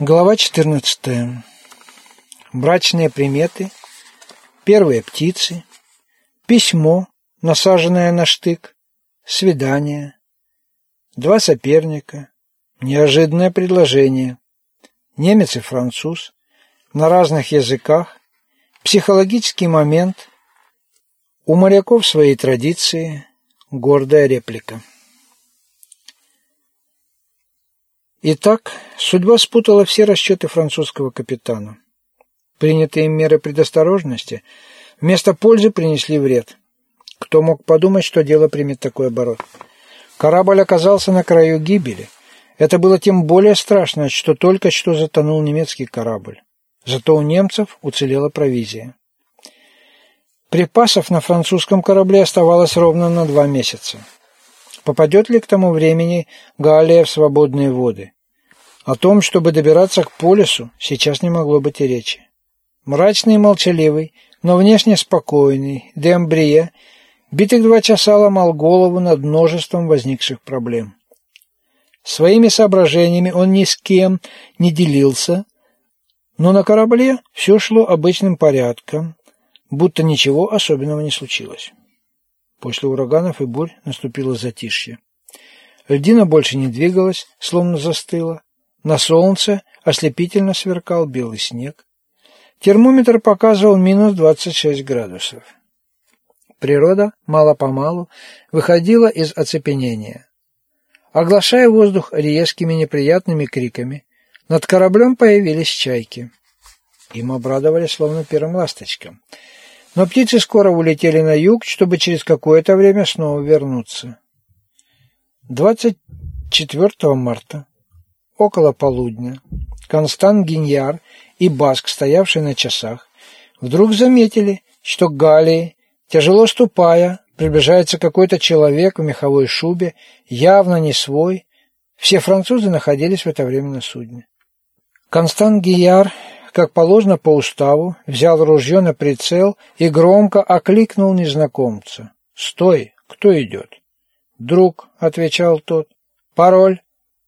Глава 14. Брачные приметы, первые птицы, письмо, насаженное на штык, свидание, два соперника, неожиданное предложение, немец и француз, на разных языках, психологический момент, у моряков свои традиции, гордая реплика. Итак, судьба спутала все расчеты французского капитана. Принятые меры предосторожности вместо пользы принесли вред. Кто мог подумать, что дело примет такой оборот? Корабль оказался на краю гибели. Это было тем более страшно, что только что затонул немецкий корабль. Зато у немцев уцелела провизия. Припасов на французском корабле оставалось ровно на два месяца. Попадет ли к тому времени Галия в свободные воды? О том, чтобы добираться к полюсу, сейчас не могло быть и речи. Мрачный и молчаливый, но внешне спокойный, Дембрия битых два часа ломал голову над множеством возникших проблем. Своими соображениями он ни с кем не делился, но на корабле все шло обычным порядком, будто ничего особенного не случилось. После ураганов и бурь наступило затишье. Льдина больше не двигалась, словно застыла. На солнце ослепительно сверкал белый снег. Термометр показывал минус 26 градусов. Природа мало-помалу выходила из оцепенения. Оглашая воздух резкими неприятными криками, над кораблем появились чайки. Им обрадовали словно первым ласточкам. Но птицы скоро улетели на юг, чтобы через какое-то время снова вернуться. 24 марта Около полудня Констант Гиньяр и Баск, стоявшие на часах, вдруг заметили, что к Галии, тяжело ступая, приближается какой-то человек в меховой шубе, явно не свой. Все французы находились в это время на судне. Констант Гияр, как положено по уставу, взял ружье на прицел и громко окликнул незнакомца. «Стой! Кто идет?» «Друг», — отвечал тот. «Пароль?»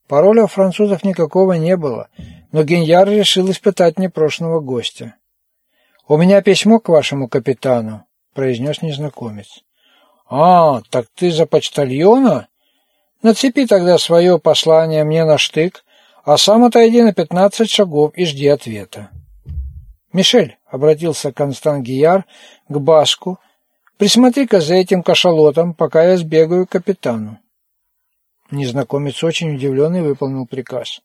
Пароля у французов никакого не было, но Геньяр решил испытать непрошенного гостя. «У меня письмо к вашему капитану», — произнес незнакомец. «А, так ты за почтальона? Нацепи тогда свое послание мне на штык, а сам отойди на пятнадцать шагов и жди ответа». «Мишель», — обратился Констант Гияр к Баску, — «присмотри-ка за этим кашалотом, пока я сбегаю к капитану». Незнакомец очень удивленный выполнил приказ.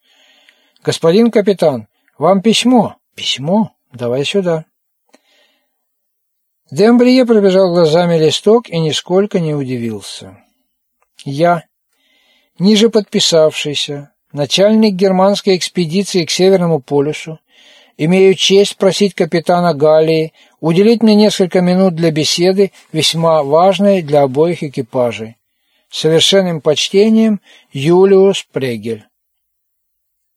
«Господин капитан, вам письмо». «Письмо? Давай сюда». Дембрие пробежал глазами листок и нисколько не удивился. «Я, ниже подписавшийся, начальник германской экспедиции к Северному полюсу, имею честь просить капитана Галлии уделить мне несколько минут для беседы, весьма важной для обоих экипажей. Совершенным почтением Юлиус Прегель.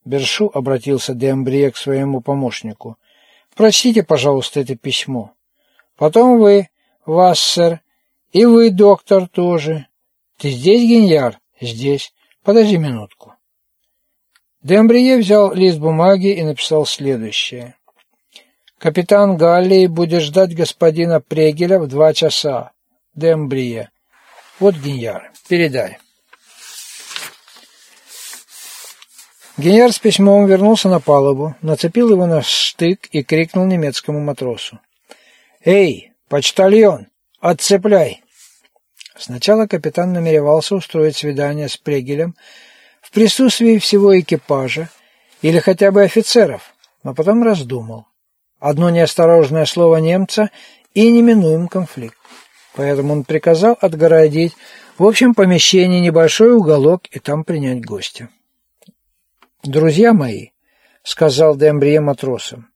Бершу обратился Дембрие к своему помощнику. «Прочтите, пожалуйста, это письмо. Потом вы, Вассер, и вы, доктор, тоже. Ты здесь, Геньяр?» «Здесь. Подожди минутку». Дембрие взял лист бумаги и написал следующее. «Капитан Галлии будет ждать господина Прегеля в два часа. Дембрие. Вот Геньяр. Передай. Геньяр с письмом вернулся на палубу, нацепил его на штык и крикнул немецкому матросу. «Эй, почтальон, отцепляй!» Сначала капитан намеревался устроить свидание с Прегелем в присутствии всего экипажа или хотя бы офицеров, но потом раздумал. Одно неосторожное слово немца и неминуем конфликт. Поэтому он приказал отгородить в общем помещении небольшой уголок и там принять гостя. «Друзья мои», — сказал Дембрие матросам,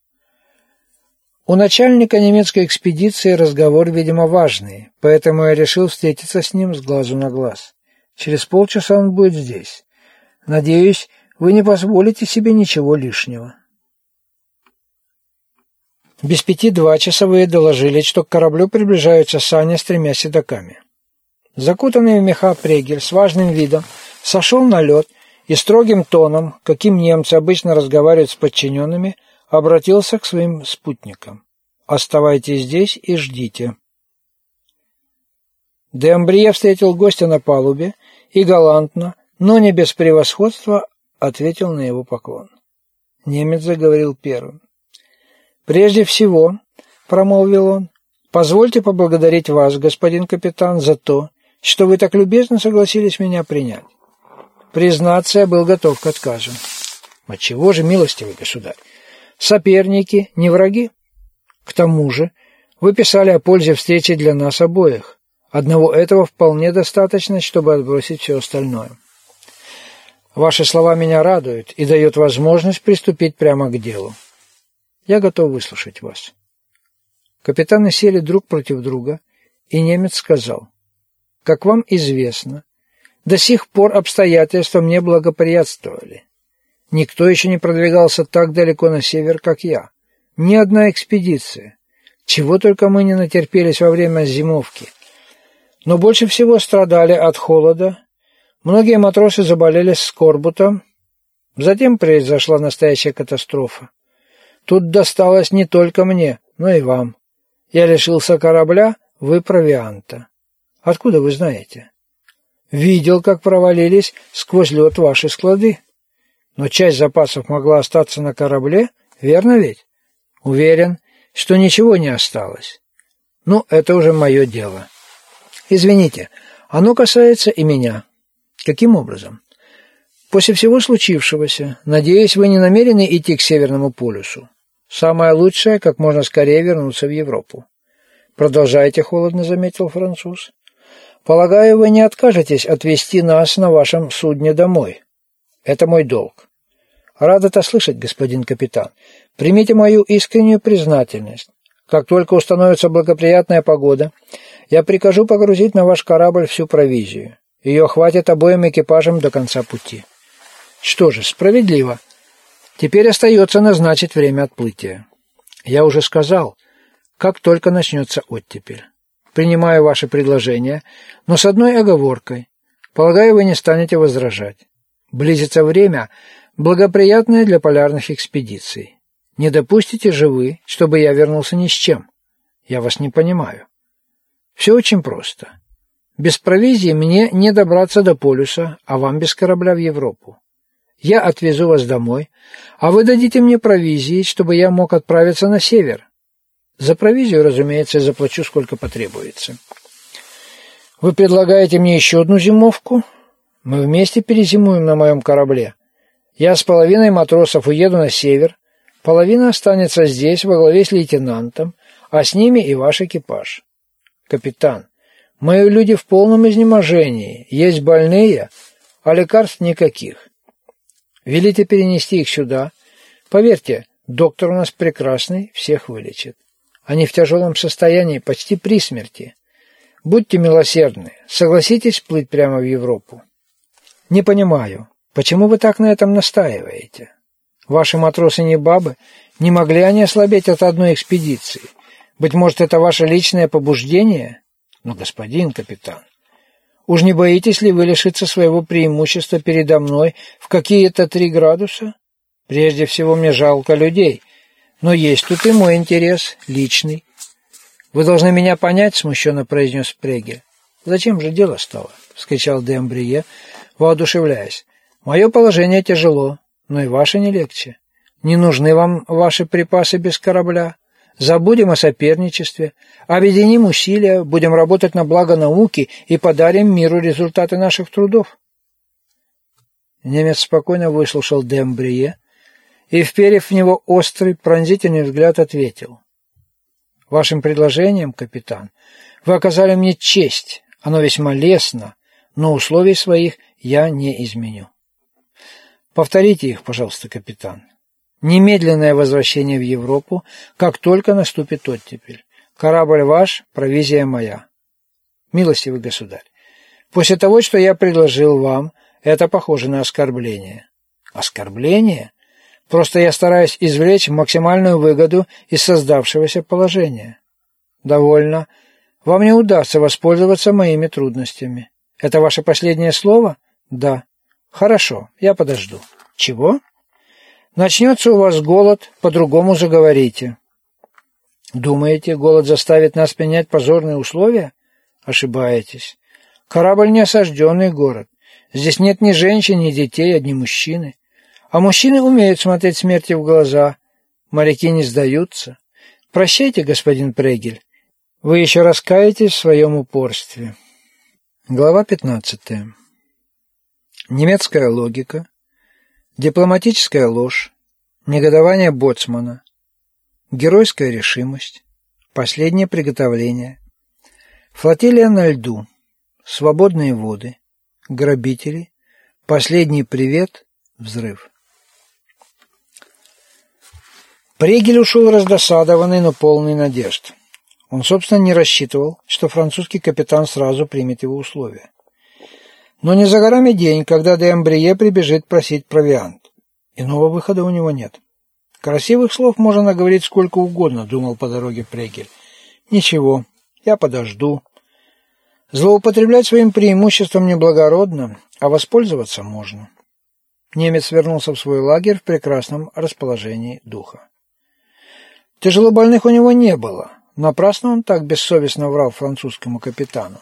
— «у начальника немецкой экспедиции разговор, видимо, важный, поэтому я решил встретиться с ним с глазу на глаз. Через полчаса он будет здесь. Надеюсь, вы не позволите себе ничего лишнего». Без пяти два часовые доложили, что к кораблю приближаются сани с тремя седоками. Закутанный в меха прегель с важным видом сошел на лед и строгим тоном, каким немцы обычно разговаривают с подчиненными, обратился к своим спутникам. «Оставайтесь здесь и ждите». Дембрие встретил гостя на палубе и галантно, но не без превосходства, ответил на его поклон. Немец заговорил первым. «Прежде всего, — промолвил он, — позвольте поблагодарить вас, господин капитан, за то, что вы так любезно согласились меня принять. Признаться, я был готов к отказу. Отчего же, милостивый государь? Соперники, не враги? К тому же, вы писали о пользе встречи для нас обоих. Одного этого вполне достаточно, чтобы отбросить все остальное. Ваши слова меня радуют и дают возможность приступить прямо к делу. Я готов выслушать вас. Капитаны сели друг против друга, и немец сказал, «Как вам известно, до сих пор обстоятельства мне благоприятствовали. Никто еще не продвигался так далеко на север, как я. Ни одна экспедиция. Чего только мы не натерпелись во время зимовки. Но больше всего страдали от холода. Многие матросы заболели скорбутом. Затем произошла настоящая катастрофа. Тут досталось не только мне, но и вам. Я лишился корабля, вы провианта. Откуда вы знаете? Видел, как провалились сквозь лед ваши склады. Но часть запасов могла остаться на корабле, верно ведь? Уверен, что ничего не осталось. Ну, это уже мое дело. Извините, оно касается и меня. Каким образом? После всего случившегося, надеюсь, вы не намерены идти к Северному полюсу. Самое лучшее, как можно скорее вернуться в Европу. Продолжайте, холодно заметил француз. Полагаю, вы не откажетесь отвезти нас на вашем судне домой. Это мой долг. Рад это слышать, господин капитан. Примите мою искреннюю признательность. Как только установится благоприятная погода, я прикажу погрузить на ваш корабль всю провизию. Ее хватит обоим экипажам до конца пути. Что же, справедливо. Теперь остается назначить время отплытия. Я уже сказал, как только начнется оттепель. Принимаю ваше предложение, но с одной оговоркой. Полагаю, вы не станете возражать. Близится время, благоприятное для полярных экспедиций. Не допустите же вы, чтобы я вернулся ни с чем. Я вас не понимаю. Все очень просто. Без провизии мне не добраться до полюса, а вам без корабля в Европу. Я отвезу вас домой, а вы дадите мне провизии, чтобы я мог отправиться на север, за провизию, разумеется, я заплачу, сколько потребуется. Вы предлагаете мне еще одну зимовку? Мы вместе перезимуем на моем корабле. Я с половиной матросов уеду на север, половина останется здесь во главе с лейтенантом, а с ними и ваш экипаж. Капитан, мои люди в полном изнеможении, есть больные, а лекарств никаких. Велите перенести их сюда. Поверьте, доктор у нас прекрасный, всех вылечит. Они в тяжелом состоянии, почти при смерти. Будьте милосердны, согласитесь плыть прямо в Европу. Не понимаю, почему вы так на этом настаиваете? Ваши матросы не бабы, не могли они ослабеть от одной экспедиции. Быть может, это ваше личное побуждение? Но, господин капитан, уж не боитесь ли вы лишиться своего преимущества передо мной в какие-то три градуса? Прежде всего, мне жалко людей, но есть тут и мой интерес, личный. Вы должны меня понять, смущенно произнес Прегель. Зачем же дело стало? вскричал Дембрие, воодушевляясь. Мое положение тяжело, но и ваше не легче. Не нужны вам ваши припасы без корабля. Забудем о соперничестве, объединим усилия, будем работать на благо науки и подарим миру результаты наших трудов. Немец спокойно выслушал Дембрие, и, вперев в него острый, пронзительный взгляд, ответил. «Вашим предложением, капитан, вы оказали мне честь, оно весьма лестно, но условий своих я не изменю. Повторите их, пожалуйста, капитан. Немедленное возвращение в Европу, как только наступит оттепель. Корабль ваш, провизия моя. Милостивый государь, после того, что я предложил вам, это похоже на оскорбление. Оскорбление? Просто я стараюсь извлечь максимальную выгоду из создавшегося положения. Довольно. Вам не удастся воспользоваться моими трудностями. Это ваше последнее слово? Да. Хорошо, я подожду. Чего? Начнется у вас голод, по-другому заговорите. Думаете, голод заставит нас принять позорные условия? Ошибаетесь. Корабль не осажденный город. Здесь нет ни женщин, ни детей, одни мужчины. А мужчины умеют смотреть смерти в глаза. Моряки не сдаются. Прощайте, господин Прегель. Вы еще раскаетесь в своем упорстве. Глава 15. Немецкая логика, дипломатическая ложь, негодование боцмана, геройская решимость, последнее приготовление, флотилия на льду, свободные воды, грабители, последний привет, взрыв. Прегель ушел раздосадованный, но полный надежд. Он, собственно, не рассчитывал, что французский капитан сразу примет его условия. Но не за горами день, когда де Амбрие прибежит просить провиант. Иного выхода у него нет. Красивых слов можно наговорить сколько угодно, думал по дороге Прегель. Ничего, я подожду. Злоупотреблять своим преимуществом неблагородно, а воспользоваться можно. Немец вернулся в свой лагерь в прекрасном расположении духа. Тяжелобольных у него не было. Напрасно он так бессовестно врал французскому капитану.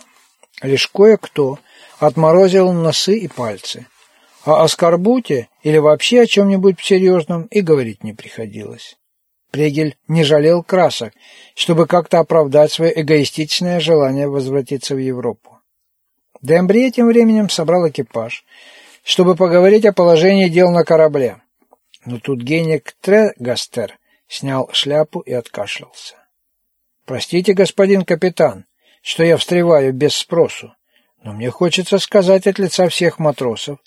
Лишь кое-кто отморозил носы и пальцы. А о скорбуте или вообще о чем-нибудь серьезном и говорить не приходилось. Прегель не жалел красок, чтобы как-то оправдать свое эгоистичное желание возвратиться в Европу. Дембрие тем временем собрал экипаж, чтобы поговорить о положении дел на корабле. Но тут геник Трегастер снял шляпу и откашлялся. «Простите, господин капитан, что я встреваю без спросу, но мне хочется сказать от лица всех матросов,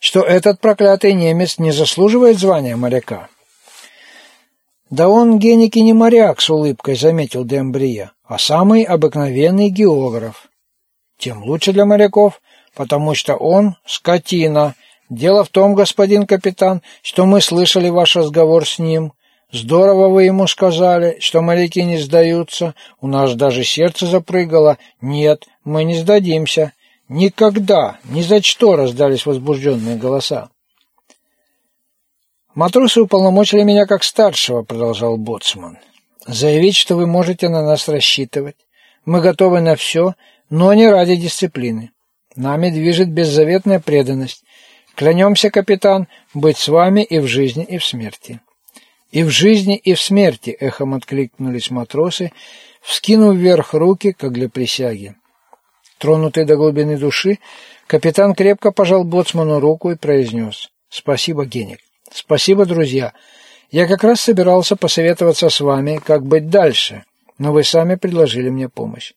что этот проклятый немец не заслуживает звания моряка». «Да он, геник, и не моряк», — с улыбкой заметил Дембрия, «а самый обыкновенный географ. Тем лучше для моряков, потому что он — скотина. Дело в том, господин капитан, что мы слышали ваш разговор с ним, Здорово вы ему сказали, что моряки не сдаются. У нас даже сердце запрыгало. Нет, мы не сдадимся. Никогда, ни за что раздались возбужденные голоса. «Матросы уполномочили меня как старшего», — продолжал Боцман. «Заявить, что вы можете на нас рассчитывать. Мы готовы на все, но не ради дисциплины. Нами движет беззаветная преданность. Клянемся, капитан, быть с вами и в жизни, и в смерти». И в жизни, и в смерти эхом откликнулись матросы, вскинув вверх руки, как для присяги. Тронутый до глубины души, капитан крепко пожал боцману руку и произнес «Спасибо, Геник. Спасибо, друзья. Я как раз собирался посоветоваться с вами, как быть дальше, но вы сами предложили мне помощь.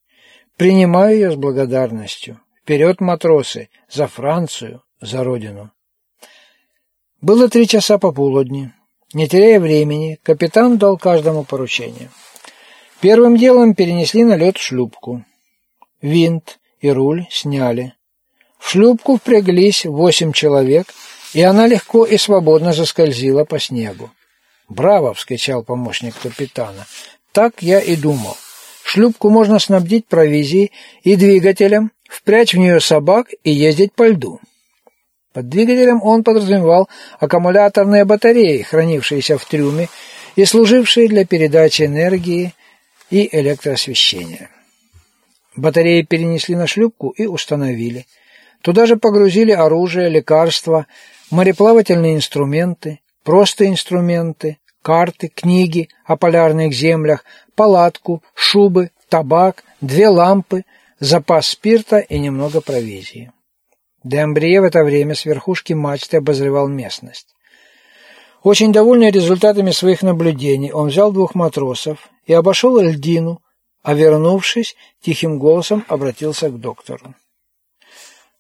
Принимаю ее с благодарностью. Вперед, матросы! За Францию! За Родину!» Было три часа пополудни. Не теряя времени, капитан дал каждому поручение. Первым делом перенесли на лед шлюпку. Винт и руль сняли. В шлюпку впряглись восемь человек, и она легко и свободно заскользила по снегу. «Браво!» — вскричал помощник капитана. «Так я и думал. Шлюпку можно снабдить провизией и двигателем, впрячь в нее собак и ездить по льду». Под двигателем он подразумевал аккумуляторные батареи, хранившиеся в трюме и служившие для передачи энергии и электроосвещения. Батареи перенесли на шлюпку и установили. Туда же погрузили оружие, лекарства, мореплавательные инструменты, просто инструменты, карты, книги о полярных землях, палатку, шубы, табак, две лампы, запас спирта и немного провизии. Дембрие в это время с верхушки мачты обозревал местность. Очень довольный результатами своих наблюдений, он взял двух матросов и обошел льдину, а вернувшись, тихим голосом обратился к доктору.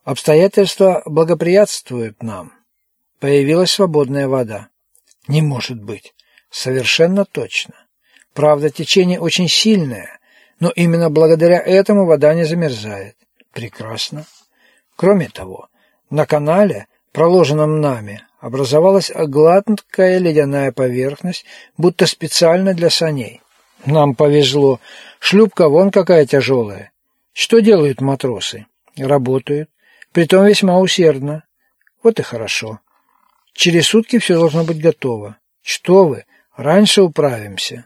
«Обстоятельства благоприятствуют нам. Появилась свободная вода». «Не может быть. Совершенно точно. Правда, течение очень сильное, но именно благодаря этому вода не замерзает. Прекрасно. Кроме того, на канале, проложенном нами, образовалась гладкая ледяная поверхность, будто специально для саней. Нам повезло. Шлюпка вон какая тяжелая. Что делают матросы? Работают. Притом весьма усердно. Вот и хорошо. Через сутки все должно быть готово. Что вы, раньше управимся.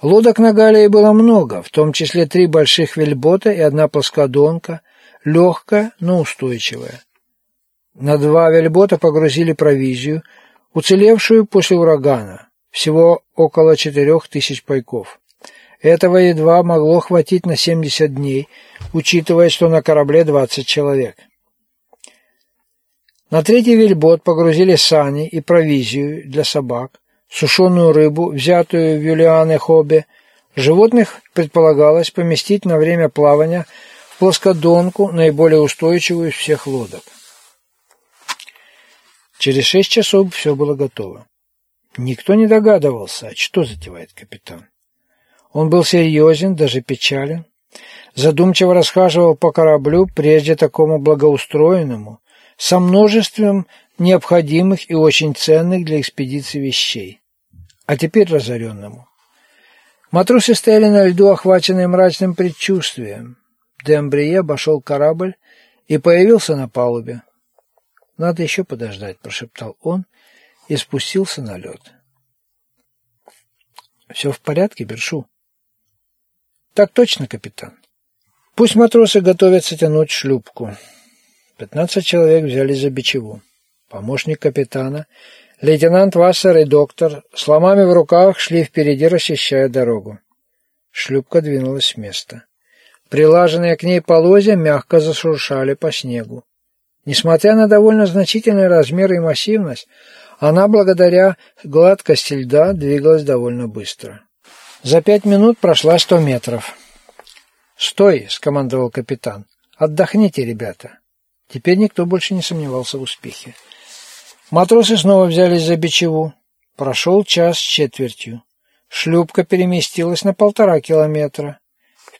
Лодок на Галии было много, в том числе три больших вельбота и одна плоскодонка, легкая, но устойчивая. На два вельбота погрузили провизию, уцелевшую после урагана, всего около четырех тысяч пайков. Этого едва могло хватить на 70 дней, учитывая, что на корабле 20 человек. На третий вельбот погрузили сани и провизию для собак, сушеную рыбу, взятую в Юлиане-Хобе. Животных предполагалось поместить на время плавания плоскодонку, наиболее устойчивую из всех лодок. Через шесть часов все было готово. Никто не догадывался, что затевает капитан. Он был серьезен, даже печален. Задумчиво расхаживал по кораблю, прежде такому благоустроенному, со множеством необходимых и очень ценных для экспедиции вещей. А теперь разоренному. Матросы стояли на льду, охваченные мрачным предчувствием. Дембрие обошел корабль и появился на палубе. «Надо еще подождать», — прошептал он и спустился на лед. «Все в порядке, Бершу?» «Так точно, капитан. Пусть матросы готовятся тянуть шлюпку». Пятнадцать человек взяли за бичеву. Помощник капитана, лейтенант Вассер и доктор с ломами в руках шли впереди, расчищая дорогу. Шлюпка двинулась с места. Прилаженные к ней полозья мягко зашуршали по снегу. Несмотря на довольно значительный размер и массивность, она, благодаря гладкости льда, двигалась довольно быстро. За пять минут прошла сто метров. «Стой!» — скомандовал капитан. «Отдохните, ребята!» Теперь никто больше не сомневался в успехе. Матросы снова взялись за бичеву. Прошел час с четвертью. Шлюпка переместилась на полтора километра.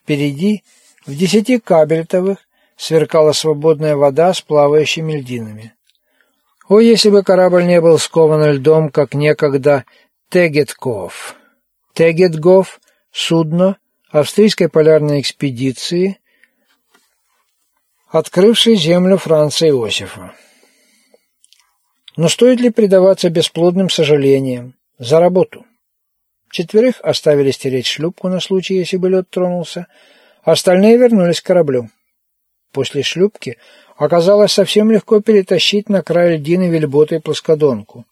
Впереди, в десяти кабельтовых, сверкала свободная вода с плавающими льдинами. О, если бы корабль не был скован льдом, как некогда Тегетков. Тегетков — судно австрийской полярной экспедиции, открывшей землю Франца Иосифа. Но стоит ли предаваться бесплодным сожалениям за работу? Четверых оставили стереть шлюпку на случай, если бы лед тронулся, остальные вернулись к кораблю. После шлюпки оказалось совсем легко перетащить на край льдины вельбота и плоскодонку.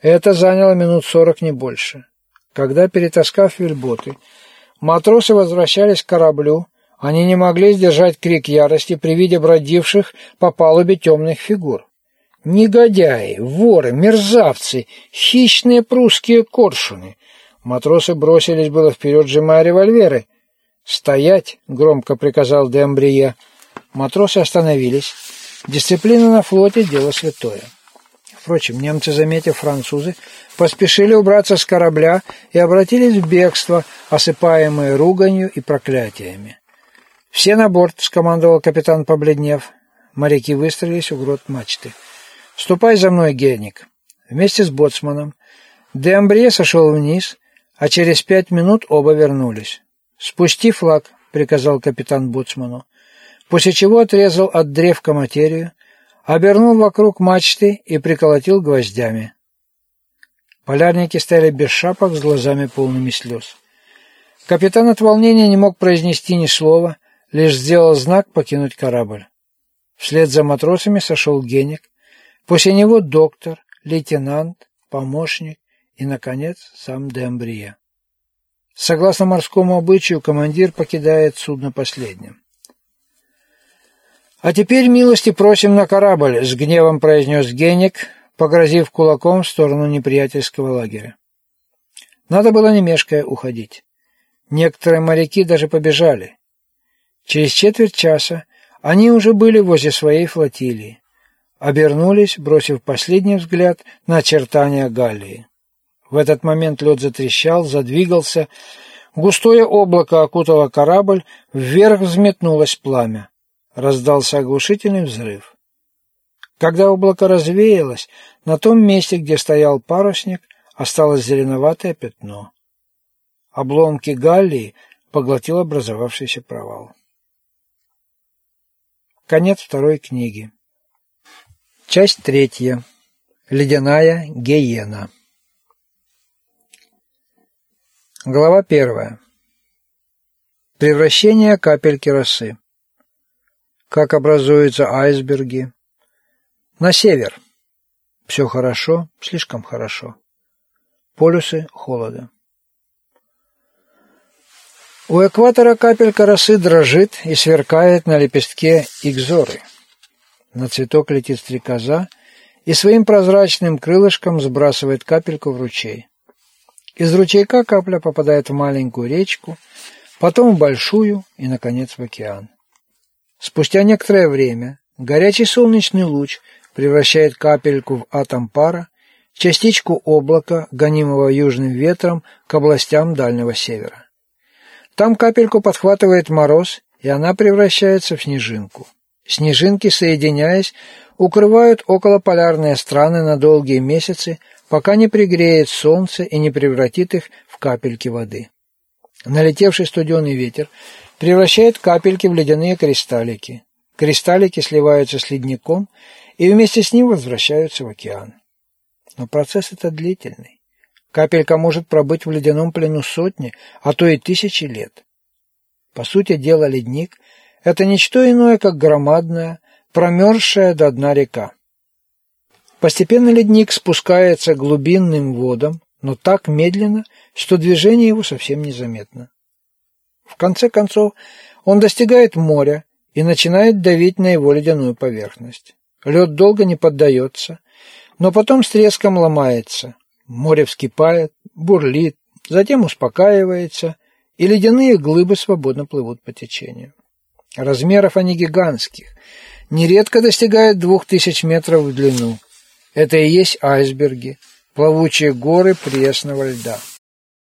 Это заняло минут сорок, не больше. Когда, перетаскав вельботы, матросы возвращались к кораблю, они не могли сдержать крик ярости при виде бродивших по палубе темных фигур. Негодяи, воры, мерзавцы, хищные прусские коршуны. Матросы бросились было вперед, сжимая револьверы. «Стоять!» — громко приказал Дембрие. Матросы остановились. Дисциплина на флоте – дело святое. Впрочем, немцы, заметив французы, поспешили убраться с корабля и обратились в бегство, осыпаемые руганью и проклятиями. «Все на борт!» – скомандовал капитан, побледнев. Моряки выстроились у грот мачты. «Ступай за мной, Геник!» Вместе с боцманом Дембре сошел вниз, а через пять минут оба вернулись. «Спусти флаг», — приказал капитан боцману после чего отрезал от древка материю, обернул вокруг мачты и приколотил гвоздями. Полярники стояли без шапок с глазами полными слез. Капитан от волнения не мог произнести ни слова, лишь сделал знак покинуть корабль. Вслед за матросами сошел Геник, после него доктор, лейтенант, помощник и, наконец, сам Дембрия. Согласно морскому обычаю, командир покидает судно последним. «А теперь милости просим на корабль», — с гневом произнес Геник, погрозив кулаком в сторону неприятельского лагеря. Надо было не мешкая уходить. Некоторые моряки даже побежали. Через четверть часа они уже были возле своей флотилии. Обернулись, бросив последний взгляд на очертания Галлии. В этот момент лед затрещал, задвигался. Густое облако окутало корабль, вверх взметнулось пламя. Раздался оглушительный взрыв. Когда облако развеялось, на том месте, где стоял парусник, осталось зеленоватое пятно. Обломки галлии поглотил образовавшийся провал. Конец второй книги. Часть третья. Ледяная гиена. Глава первая. Превращение капельки росы. Как образуются айсберги. На север. Все хорошо, слишком хорошо. Полюсы холода. У экватора капелька росы дрожит и сверкает на лепестке игзоры. На цветок летит стрекоза и своим прозрачным крылышком сбрасывает капельку в ручей. Из ручейка капля попадает в маленькую речку, потом в большую и, наконец, в океан. Спустя некоторое время горячий солнечный луч превращает капельку в атом пара, частичку облака, гонимого южным ветром к областям Дальнего Севера. Там капельку подхватывает мороз, и она превращается в снежинку. Снежинки, соединяясь, укрывают околополярные страны на долгие месяцы, пока не пригреет солнце и не превратит их в капельки воды. Налетевший студеный ветер превращает капельки в ледяные кристаллики. Кристаллики сливаются с ледником и вместе с ним возвращаются в океан. Но процесс этот длительный. Капелька может пробыть в ледяном плену сотни, а то и тысячи лет. По сути дела, ледник – это ничто иное, как громадная, промерзшая до дна река. Постепенно ледник спускается глубинным водам, но так медленно, что движение его совсем незаметно. В конце концов, он достигает моря и начинает давить на его ледяную поверхность. Лед долго не поддается, но потом с треском ломается. Море вскипает, бурлит, затем успокаивается, и ледяные глыбы свободно плывут по течению. Размеров они гигантских, нередко достигают двух тысяч метров в длину. Это и есть айсберги, плавучие горы пресного льда.